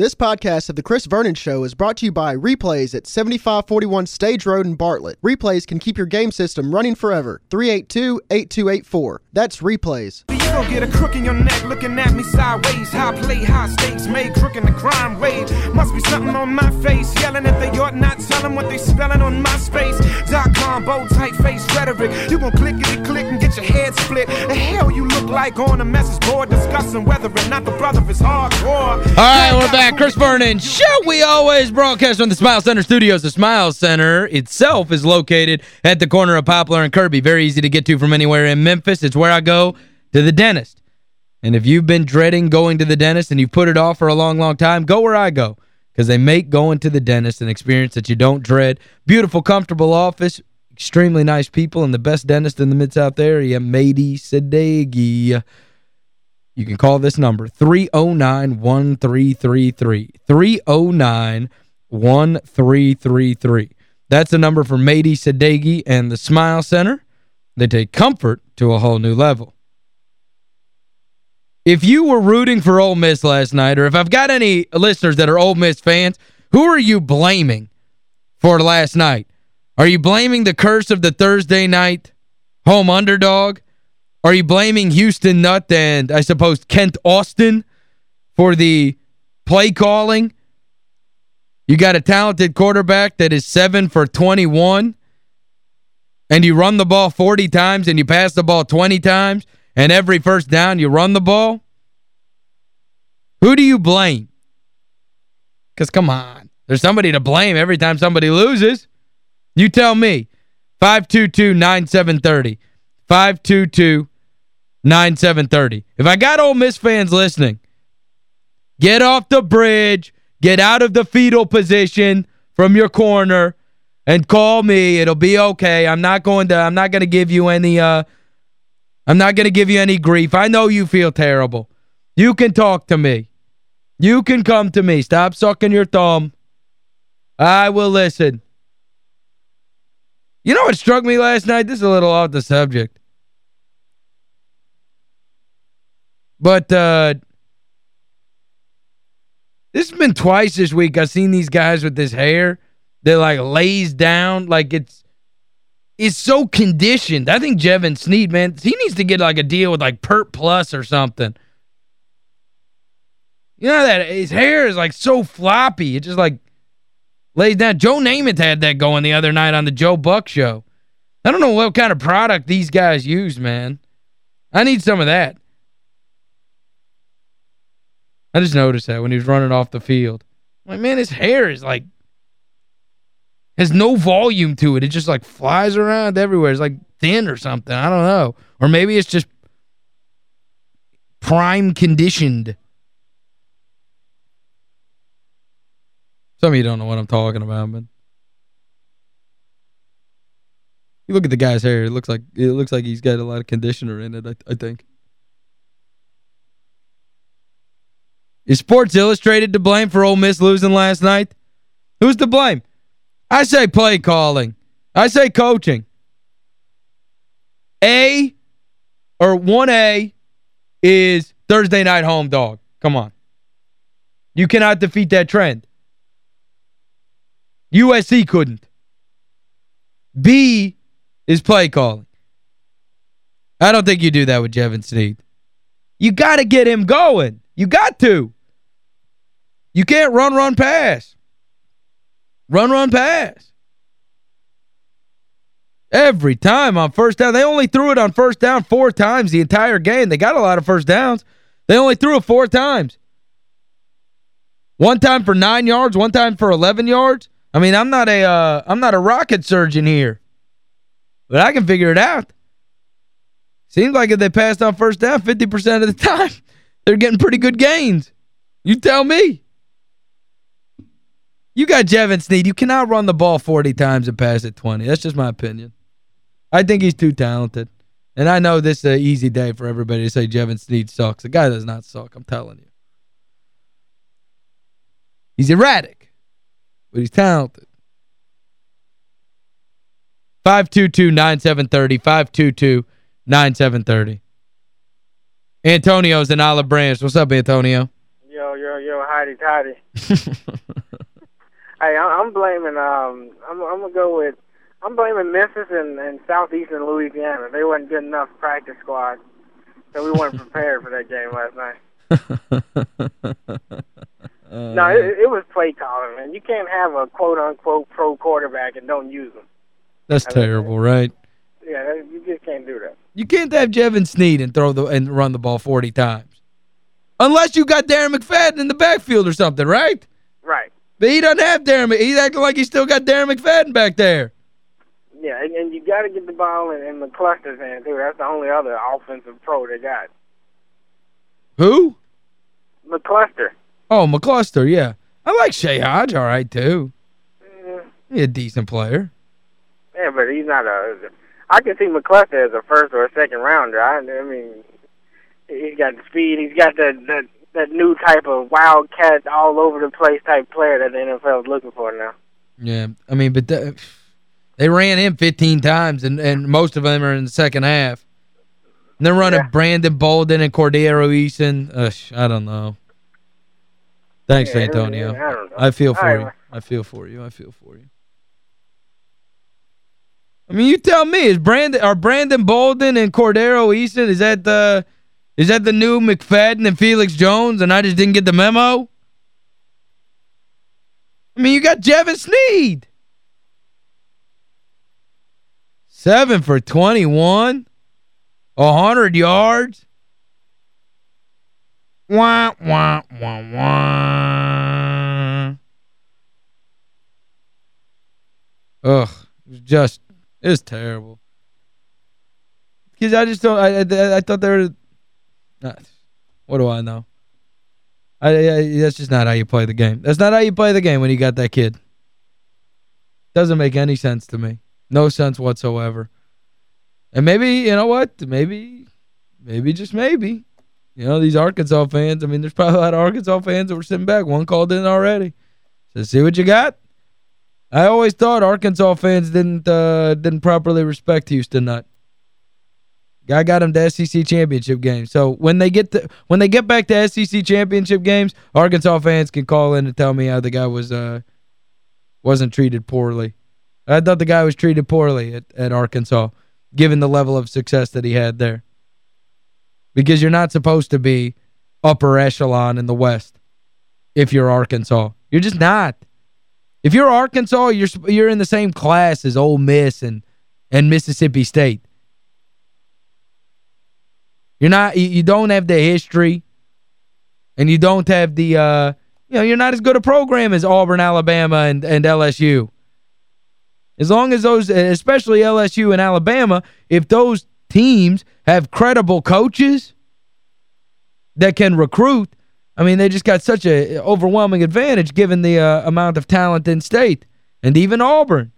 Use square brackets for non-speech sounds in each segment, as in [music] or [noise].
This podcast of The Chris Vernon Show is brought to you by Replays at 7541 Stage Road in Bartlett. Replays can keep your game system running forever. 382-8284. That's Replays. You get a crook in your neck looking at me sideways. High play, high stakes, made crook in the crime. Must be something on my face, yelling not telling what they spelling on my space. Dot com, bow tight face rhetoric. You gon' clickety click and get your head split. The hell you like on a message board discussing whether or not the brother is hardcore. All right, we're back. Chris Vernon Show. We always broadcast from the Smile Center Studios. The Smile Center itself is located at the corner of Poplar and Kirby. Very easy to get to from anywhere in Memphis. It's where I go to the dentist. And if you've been dreading going to the dentist and you've put it off for a long, long time, go where I go. Because they make going to the dentist an experience that you don't dread. Beautiful, comfortable office. Extremely nice people and the best dentist in the Mid-South area, Mady Sadeghi. You can call this number, 309-1333. 309-1333. That's the number for Mady Sadeghi and the Smile Center. They take comfort to a whole new level. If you were rooting for Ole Miss last night, or if I've got any listeners that are Ole Miss fans, who are you blaming for last night? Are you blaming the curse of the Thursday night home underdog? Are you blaming Houston Nutt and, I suppose, Kent Austin for the play calling? You got a talented quarterback that is 7 for 21, and you run the ball 40 times and you pass the ball 20 times, and every first down you run the ball? Who do you blame? Because, come on, there's somebody to blame every time somebody loses. You tell me. 522-9730. 522-9730. If I got Ole Miss fans listening, get off the bridge, get out of the fetal position from your corner, and call me. It'll be okay. I'm not going to I'm not going to give you any uh I'm not going to give you any grief. I know you feel terrible. You can talk to me. You can come to me. Stop sucking your thumb. I will listen. You know what struck me last night? This is a little off the subject. But uh this has been twice this week. I've seen these guys with this hair that like lays down like it's it's so conditioned. I think Jevan Snead, man, he needs to get like a deal with like Pert Plus or something. You know that his hair is like so floppy. It just like lays down. Joe Namath had that going the other night on the Joe Buck show. I don't know what kind of product these guys use, man. I need some of that. I just noticed that when he was running off the field. I'm like, man, his hair is like has no volume to it. It just like flies around everywhere. It's like thin or something. I don't know. Or maybe it's just prime conditioned. Some of you don't know what I'm talking about, but you look at the guy's hair, it looks like it looks like he's got a lot of conditioner in it, I, I think. Is Sports Illustrated to blame for Ole Miss losing last night? Who's to blame? I say play calling. I say coaching. A or 1A is Thursday night home dog. Come on. You cannot defeat that trend. USC couldn't. B is play calling. I don't think you do that with Jevan Snead. You got to get him going. You got to. You can't run, run, pass. Run, run, pass. Every time on first down. They only threw it on first down four times the entire game. They got a lot of first downs. They only threw it four times. One time for nine yards, one time for 11 yards. I mean, I'm not a uh, I'm not a rocket surgeon here. But I can figure it out. Seems like if they passed on first down 50% of the [laughs] time, they're getting pretty good gains. You tell me. You got Jevan Snead. You cannot run the ball 40 times and pass it 20. That's just my opinion. I think he's too talented. And I know this is an easy day for everybody to say Jevan Snead sucks. The guy does not suck, I'm telling you. He's erratic, but he's talented. 522-9730, 522-9730. Antonio's in Olive Branch. What's up, Antonio? Yo, yo, yo. Hotty toddy. hey, I'm blaming. Um, I'm, I'm gonna go with. I'm blaming Memphis and, and southeastern Louisiana. They weren't good enough practice squad, so we weren't [laughs] prepared for that game last night. [laughs] uh, no, it, it was play calling, man. You can't have a quote unquote pro quarterback and don't use him. That's I terrible, mean, right? Yeah, you just can't do that. You can't have Jevan Snead and throw the and run the ball 40 times. Unless you got Darren McFadden in the backfield or something, right? Right. But he doesn't have Darren. He's acting like he's still got Darren McFadden back there. Yeah, and, and you got to get the ball in, in McCluster's hand, too. That's the only other offensive pro they got. Who? McCluster. Oh, McCluster, yeah. I like Shay Hodge all right, too. Yeah. He's a decent player. Yeah, but he's not a... I can see McCluster as a first or a second rounder. I, I mean, he's got the speed. He's got that that that new type of wildcat, all over the place type player that the NFL is looking for now. Yeah, I mean, but the, they ran him 15 times, and and most of them are in the second half. And they're running yeah. Brandon Bolden and Cordera Eason. Ugh, I don't know. Thanks, yeah, Antonio. I, I, feel for you. I feel for you. I feel for you. I mean, you tell me, is Brandon are Brandon Bolden and Cordera Easton is that the is that the new McFadden and Felix Jones and I just didn't get the memo? I mean, you got Jevan Snead. 7 for 21. 100 yards. Wah, wah, wah, wah. Ugh, just it's terrible. Because I just don't, I, I, I thought they were, uh, what do I know? I, I, That's just not how you play the game. That's not how you play the game when you got that kid. Doesn't make any sense to me. No sense whatsoever. And maybe, you know what? Maybe, maybe, just maybe. You know, these Arkansas fans, I mean, there's probably a lot of Arkansas fans that were sitting back. One called in already. So see what you got? I always thought Arkansas fans didn't uh, didn't properly respect Houston Nutt. Guy got him to SEC championship games. So when they get to when they get back to SEC championship games, Arkansas fans can call in and tell me how the guy was uh wasn't treated poorly. I thought the guy was treated poorly at, at Arkansas, given the level of success that he had there. Because you're not supposed to be upper echelon in the West if you're Arkansas. You're just not. If you're Arkansas, you're you're in the same class as Ole Miss and and Mississippi State. You're not you don't have the history and you don't have the uh you know, you're not as good a program as Auburn, Alabama and and LSU. As long as those especially LSU and Alabama, if those teams have credible coaches that can recruit, I mean, they just got such a overwhelming advantage given the uh, amount of talent in state. And even Auburn.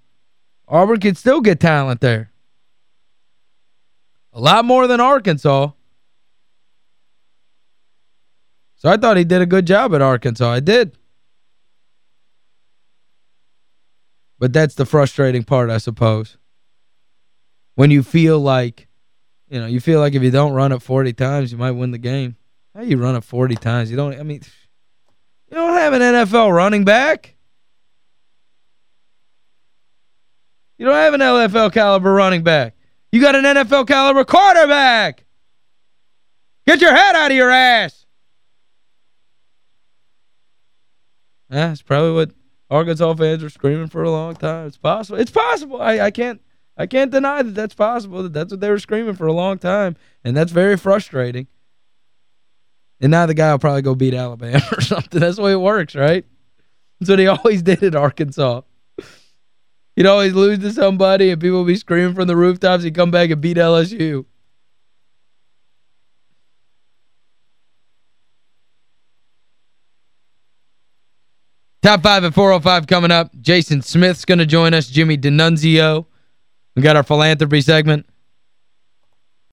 Auburn can still get talent there. A lot more than Arkansas. So I thought he did a good job at Arkansas. I did. But that's the frustrating part, I suppose. When you feel like, you know, you feel like if you don't run it 40 times, you might win the game. How you run it 40 times? You don't, I mean, you don't have an NFL running back. You don't have an NFL caliber running back. You got an NFL caliber quarterback. Get your head out of your ass. That's probably what Arkansas fans were screaming for a long time. It's possible. It's possible. I, I can't I can't deny that that's possible. That that's what they were screaming for a long time. And that's very frustrating. And now the guy will probably go beat Alabama [laughs] or something. That's the way it works, right? That's what he [laughs] always did at Arkansas. He'd always lose to somebody and people would be screaming from the rooftops. He'd come back and beat LSU. Top 5 at 405 coming up. Jason Smith's going to join us. Jimmy D'Annunzio. We got our philanthropy segment.